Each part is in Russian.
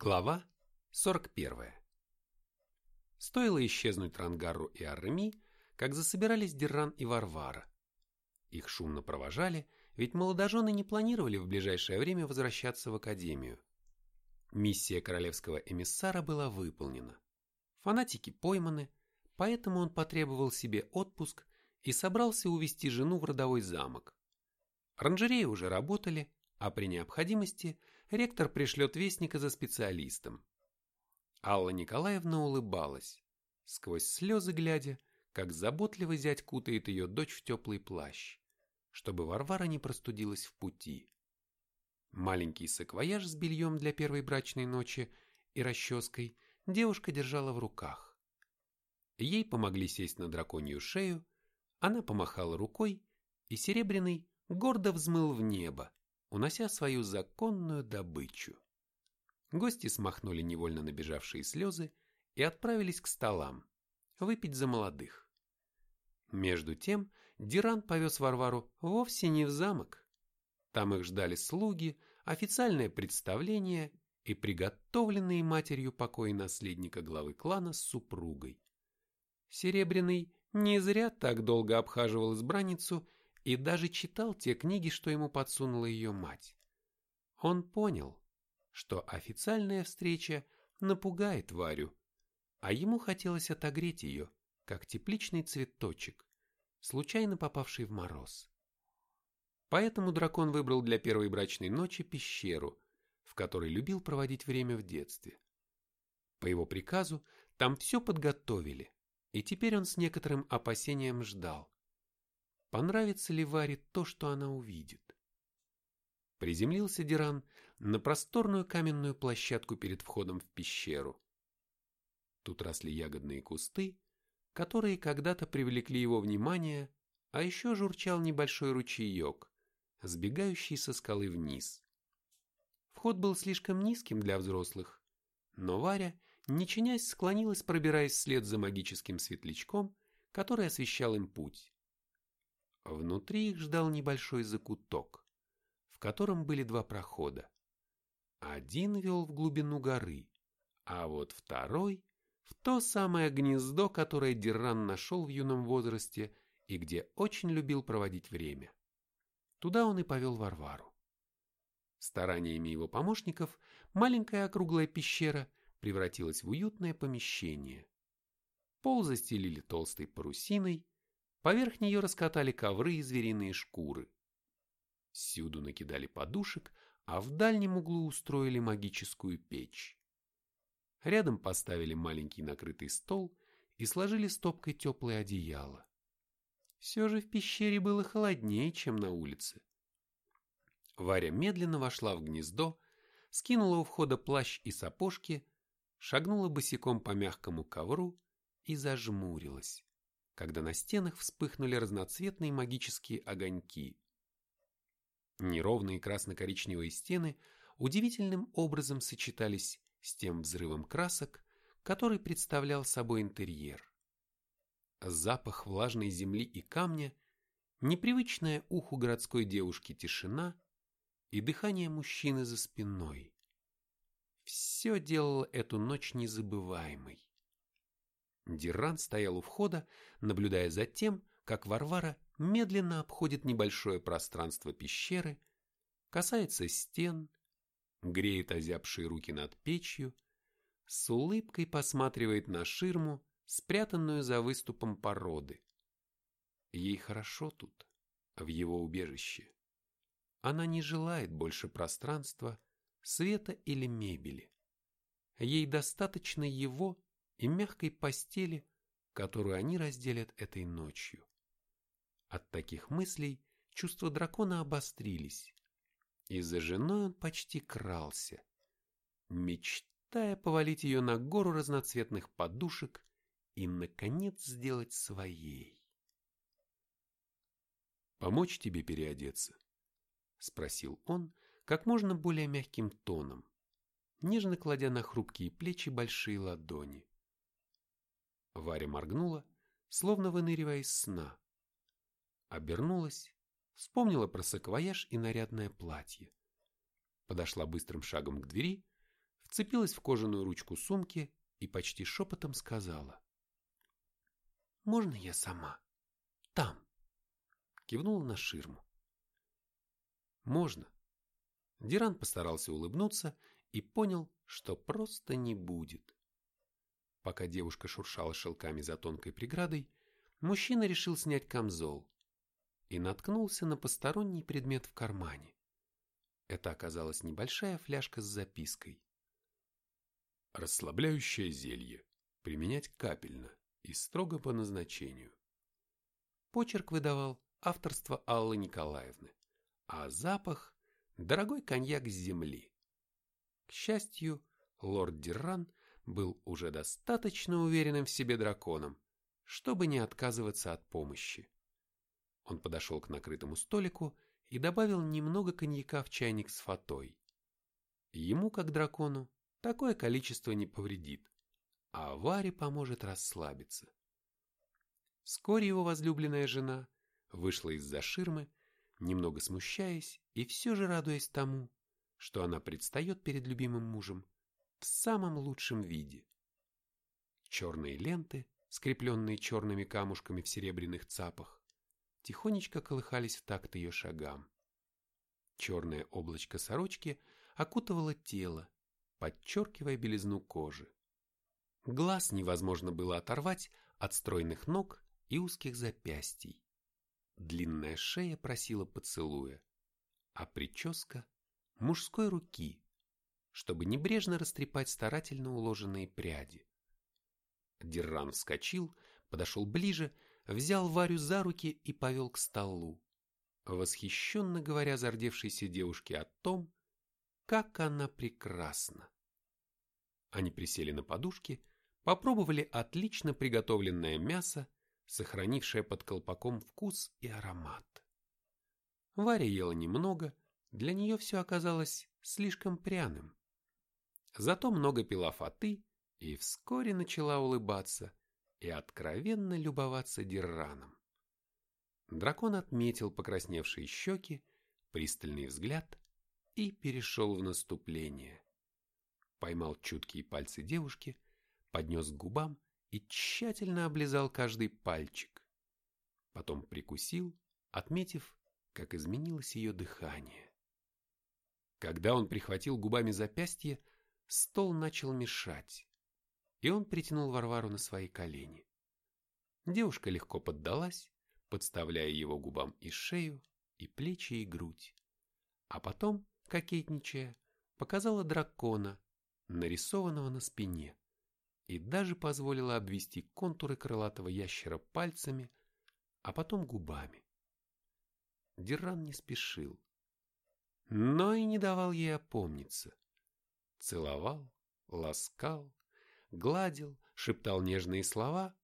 Глава 41. Стоило исчезнуть Рангару и Арреми, как засобирались Дерран и Варвара. Их шумно провожали, ведь молодожены не планировали в ближайшее время возвращаться в академию. Миссия королевского эмиссара была выполнена. Фанатики пойманы, поэтому он потребовал себе отпуск и собрался увести жену в родовой замок. Оранжереи уже работали, а при необходимости ректор пришлет вестника за специалистом. Алла Николаевна улыбалась, сквозь слезы глядя, как заботливо зять кутает ее дочь в теплый плащ, чтобы Варвара не простудилась в пути. Маленький саквояж с бельем для первой брачной ночи и расческой девушка держала в руках. Ей помогли сесть на драконью шею, она помахала рукой, и Серебряный гордо взмыл в небо, унося свою законную добычу. Гости смахнули невольно набежавшие слезы и отправились к столам, выпить за молодых. Между тем Диран повез Варвару вовсе не в замок. Там их ждали слуги, официальное представление и приготовленные матерью покои наследника главы клана с супругой. Серебряный не зря так долго обхаживал избранницу и даже читал те книги, что ему подсунула ее мать. Он понял, что официальная встреча напугает Варю, а ему хотелось отогреть ее, как тепличный цветочек, случайно попавший в мороз. Поэтому дракон выбрал для первой брачной ночи пещеру, в которой любил проводить время в детстве. По его приказу там все подготовили, и теперь он с некоторым опасением ждал, понравится ли Варе то, что она увидит. Приземлился Диран на просторную каменную площадку перед входом в пещеру. Тут росли ягодные кусты, которые когда-то привлекли его внимание, а еще журчал небольшой ручеек, сбегающий со скалы вниз. Вход был слишком низким для взрослых, но Варя, не чинясь, склонилась, пробираясь вслед за магическим светлячком, который освещал им путь. Внутри их ждал небольшой закуток, в котором были два прохода. Один вел в глубину горы, а вот второй — в то самое гнездо, которое Дирран нашел в юном возрасте и где очень любил проводить время. Туда он и повел Варвару. Стараниями его помощников маленькая округлая пещера превратилась в уютное помещение. Пол застелили толстой парусиной, Поверх нее раскатали ковры и звериные шкуры. Всюду накидали подушек, а в дальнем углу устроили магическую печь. Рядом поставили маленький накрытый стол и сложили стопкой теплое одеяло. Все же в пещере было холоднее, чем на улице. Варя медленно вошла в гнездо, скинула у входа плащ и сапожки, шагнула босиком по мягкому ковру и зажмурилась когда на стенах вспыхнули разноцветные магические огоньки. Неровные красно-коричневые стены удивительным образом сочетались с тем взрывом красок, который представлял собой интерьер. Запах влажной земли и камня, непривычная уху городской девушки тишина и дыхание мужчины за спиной. Все делало эту ночь незабываемой. Диран стоял у входа, наблюдая за тем, как Варвара медленно обходит небольшое пространство пещеры, касается стен, греет озябшие руки над печью, с улыбкой посматривает на ширму, спрятанную за выступом породы. Ей хорошо тут, в его убежище. Она не желает больше пространства, света или мебели. Ей достаточно его и мягкой постели, которую они разделят этой ночью. От таких мыслей чувства дракона обострились, и за женой он почти крался, мечтая повалить ее на гору разноцветных подушек и, наконец, сделать своей. «Помочь тебе переодеться?» — спросил он как можно более мягким тоном, нежно кладя на хрупкие плечи большие ладони. Варя моргнула, словно выныривая из сна. Обернулась, вспомнила про саквояж и нарядное платье. Подошла быстрым шагом к двери, вцепилась в кожаную ручку сумки и почти шепотом сказала. «Можно я сама? Там!» Кивнула на ширму. «Можно». Диран постарался улыбнуться и понял, что просто не будет. Пока девушка шуршала шелками за тонкой преградой, мужчина решил снять камзол и наткнулся на посторонний предмет в кармане. Это оказалась небольшая фляжка с запиской. Расслабляющее зелье. Применять капельно и строго по назначению. Почерк выдавал авторство Аллы Николаевны, а запах – дорогой коньяк с земли. К счастью, лорд Дирран был уже достаточно уверенным в себе драконом, чтобы не отказываться от помощи. Он подошел к накрытому столику и добавил немного коньяка в чайник с фатой. Ему, как дракону, такое количество не повредит, а Варе поможет расслабиться. Вскоре его возлюбленная жена вышла из-за ширмы, немного смущаясь и все же радуясь тому, что она предстает перед любимым мужем в самом лучшем виде. Черные ленты, скрепленные черными камушками в серебряных цапах, тихонечко колыхались в такт ее шагам. Черное облачко сорочки окутывало тело, подчеркивая белизну кожи. Глаз невозможно было оторвать от стройных ног и узких запястий. Длинная шея просила поцелуя, а прическа – мужской руки, чтобы небрежно растрепать старательно уложенные пряди. Дерран вскочил, подошел ближе взял Варю за руки и повел к столу, восхищенно говоря зардевшейся девушке о том, как она прекрасна. Они присели на подушки, попробовали отлично приготовленное мясо, сохранившее под колпаком вкус и аромат. Варя ела немного, для нее все оказалось слишком пряным. Зато много пила фаты и вскоре начала улыбаться, и откровенно любоваться Дирраном. Дракон отметил покрасневшие щеки, пристальный взгляд и перешел в наступление. Поймал чуткие пальцы девушки, поднес к губам и тщательно облизал каждый пальчик. Потом прикусил, отметив, как изменилось ее дыхание. Когда он прихватил губами запястье, стол начал мешать и он притянул Варвару на свои колени. Девушка легко поддалась, подставляя его губам и шею, и плечи, и грудь. А потом, кокетничая, показала дракона, нарисованного на спине, и даже позволила обвести контуры крылатого ящера пальцами, а потом губами. Диран не спешил, но и не давал ей опомниться. Целовал, ласкал, гладил, шептал нежные слова,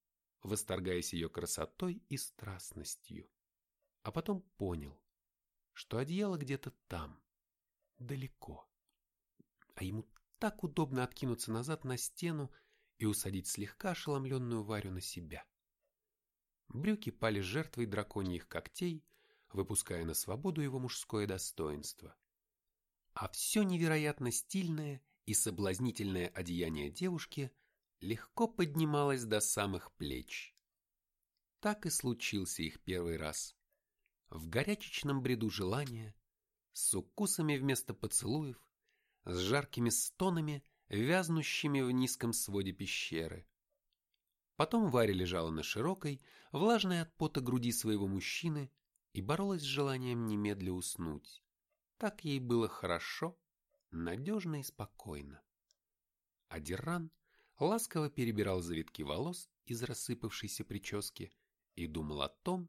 восторгаясь ее красотой и страстностью. А потом понял, что одеяло где-то там, далеко. А ему так удобно откинуться назад на стену и усадить слегка ошеломленную Варю на себя. Брюки пали жертвой драконьих когтей, выпуская на свободу его мужское достоинство. А все невероятно стильное и соблазнительное одеяние девушки легко поднималось до самых плеч. Так и случился их первый раз. В горячечном бреду желания, с укусами вместо поцелуев, с жаркими стонами, вязнущими в низком своде пещеры. Потом Варя лежала на широкой, влажной от пота груди своего мужчины и боролась с желанием немедля уснуть. Так ей было хорошо, надежно и спокойно. А Диран ласково перебирал завитки волос из рассыпавшейся прически и думал о том,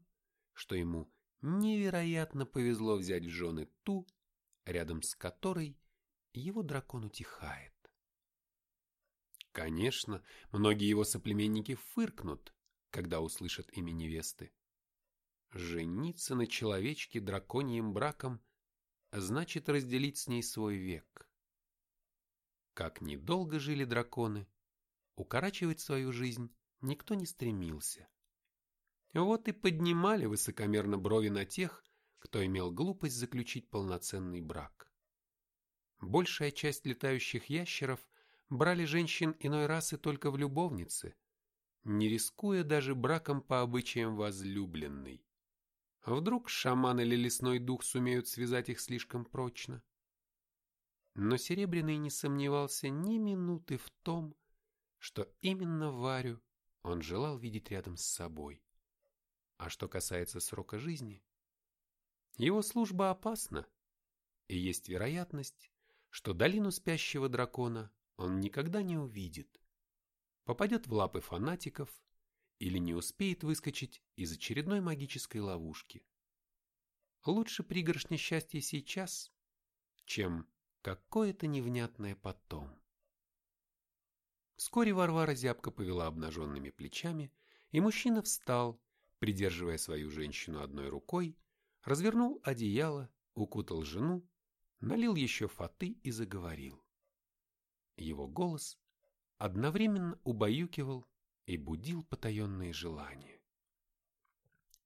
что ему невероятно повезло взять в жены ту, рядом с которой его дракон утихает. Конечно, многие его соплеменники фыркнут, когда услышат имя невесты. Жениться на человечке драконьим браком значит разделить с ней свой век. Как недолго жили драконы, укорачивать свою жизнь никто не стремился. Вот и поднимали высокомерно брови на тех, кто имел глупость заключить полноценный брак. большая часть летающих ящеров брали женщин иной расы только в любовницы, не рискуя даже браком по обычаям возлюбленной. Вдруг шаман или лесной дух сумеют связать их слишком прочно? Но Серебряный не сомневался ни минуты в том, что именно Варю он желал видеть рядом с собой. А что касается срока жизни, его служба опасна, и есть вероятность, что долину спящего дракона он никогда не увидит, попадет в лапы фанатиков или не успеет выскочить из очередной магической ловушки. Лучше пригоршня счастья сейчас, чем какое-то невнятное потом. Вскоре Варвара зябко повела обнаженными плечами, и мужчина встал, придерживая свою женщину одной рукой, развернул одеяло, укутал жену, налил еще фаты и заговорил. Его голос одновременно убаюкивал и будил потаенные желания.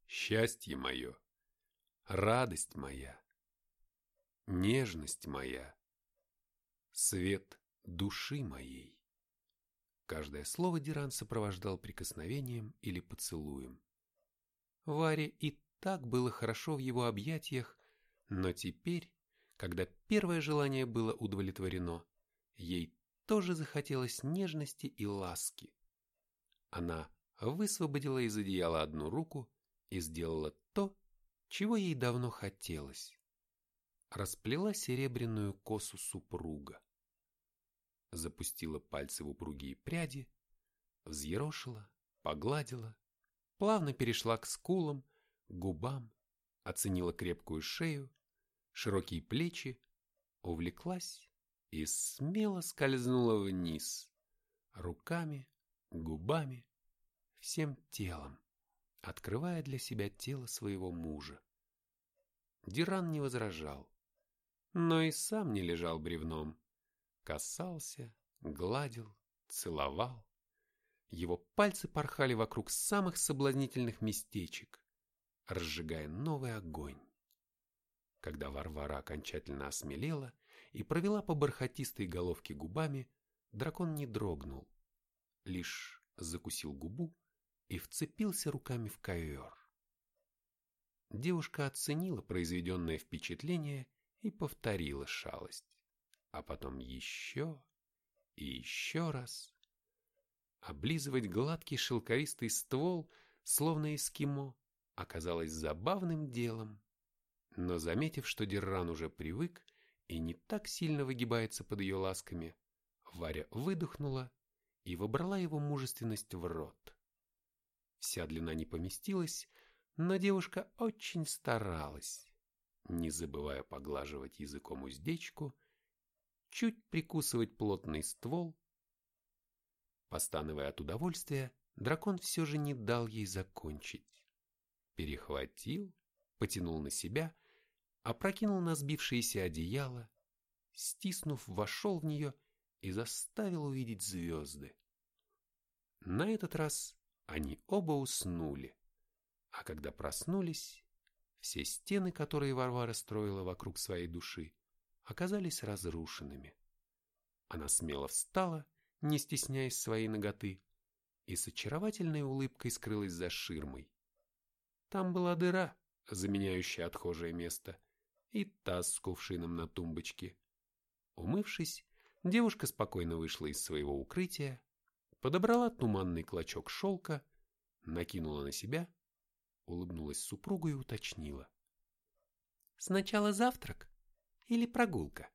Счастье мое, радость моя, нежность моя, свет души моей. Каждое слово Диран сопровождал прикосновением или поцелуем. Варе и так было хорошо в его объятиях, но теперь, когда первое желание было удовлетворено, ей тоже захотелось нежности и ласки. Она высвободила из одеяла одну руку и сделала то, чего ей давно хотелось. Расплела серебряную косу супруга запустила пальцы в упругие пряди, взъерошила, погладила, плавно перешла к скулам, губам, оценила крепкую шею, широкие плечи, увлеклась и смело скользнула вниз, руками, губами, всем телом, открывая для себя тело своего мужа. Диран не возражал, но и сам не лежал бревном касался, гладил, целовал. Его пальцы порхали вокруг самых соблазнительных местечек, разжигая новый огонь. Когда Варвара окончательно осмелела и провела по бархатистой головке губами, дракон не дрогнул, лишь закусил губу и вцепился руками в ковер. Девушка оценила произведенное впечатление и повторила шалость а потом еще и еще раз. Облизывать гладкий шелковистый ствол, словно эскимо, оказалось забавным делом. Но заметив, что Дерран уже привык и не так сильно выгибается под ее ласками, Варя выдохнула и вобрала его мужественность в рот. Вся длина не поместилась, но девушка очень старалась, не забывая поглаживать языком уздечку чуть прикусывать плотный ствол. Постановая от удовольствия, дракон все же не дал ей закончить. Перехватил, потянул на себя, опрокинул на сбившееся одеяло, стиснув, вошел в нее и заставил увидеть звезды. На этот раз они оба уснули, а когда проснулись, все стены, которые Варвара строила вокруг своей души, оказались разрушенными. Она смело встала, не стесняясь своей ноготы, и с очаровательной улыбкой скрылась за ширмой. Там была дыра, заменяющая отхожее место, и таз с кувшином на тумбочке. Умывшись, девушка спокойно вышла из своего укрытия, подобрала туманный клочок шелка, накинула на себя, улыбнулась супругу и уточнила. «Сначала завтрак, или прогулка.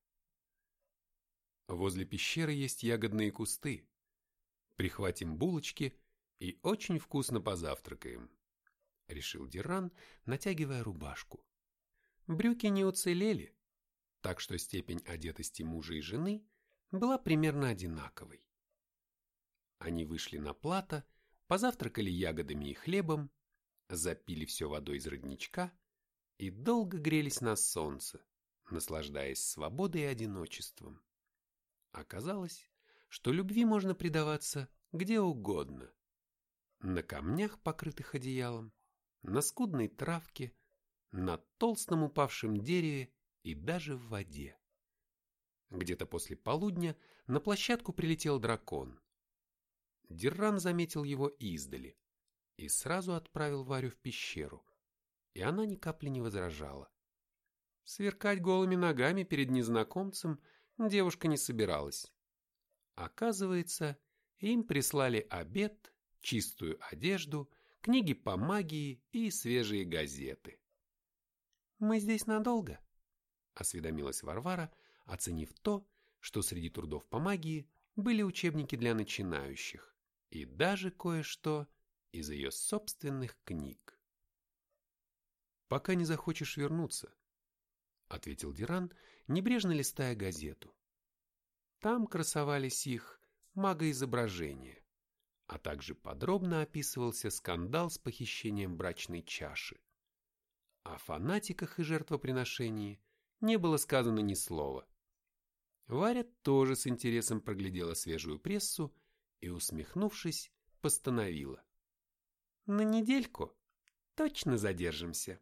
Возле пещеры есть ягодные кусты. Прихватим булочки и очень вкусно позавтракаем, решил Диран, натягивая рубашку. Брюки не уцелели, так что степень одетости мужа и жены была примерно одинаковой. Они вышли на плато, позавтракали ягодами и хлебом, запили все водой из родничка и долго грелись на солнце, наслаждаясь свободой и одиночеством. Оказалось, что любви можно предаваться где угодно. На камнях, покрытых одеялом, на скудной травке, на толстом упавшем дереве и даже в воде. Где-то после полудня на площадку прилетел дракон. Дирран заметил его издали и сразу отправил Варю в пещеру, и она ни капли не возражала. Сверкать голыми ногами перед незнакомцем девушка не собиралась. Оказывается, им прислали обед, чистую одежду, книги по магии и свежие газеты. «Мы здесь надолго?» – осведомилась Варвара, оценив то, что среди трудов по магии были учебники для начинающих и даже кое-что из ее собственных книг. «Пока не захочешь вернуться», — ответил Диран, небрежно листая газету. Там красовались их магоизображения, а также подробно описывался скандал с похищением брачной чаши. О фанатиках и жертвоприношении не было сказано ни слова. Варя тоже с интересом проглядела свежую прессу и, усмехнувшись, постановила. «На недельку точно задержимся».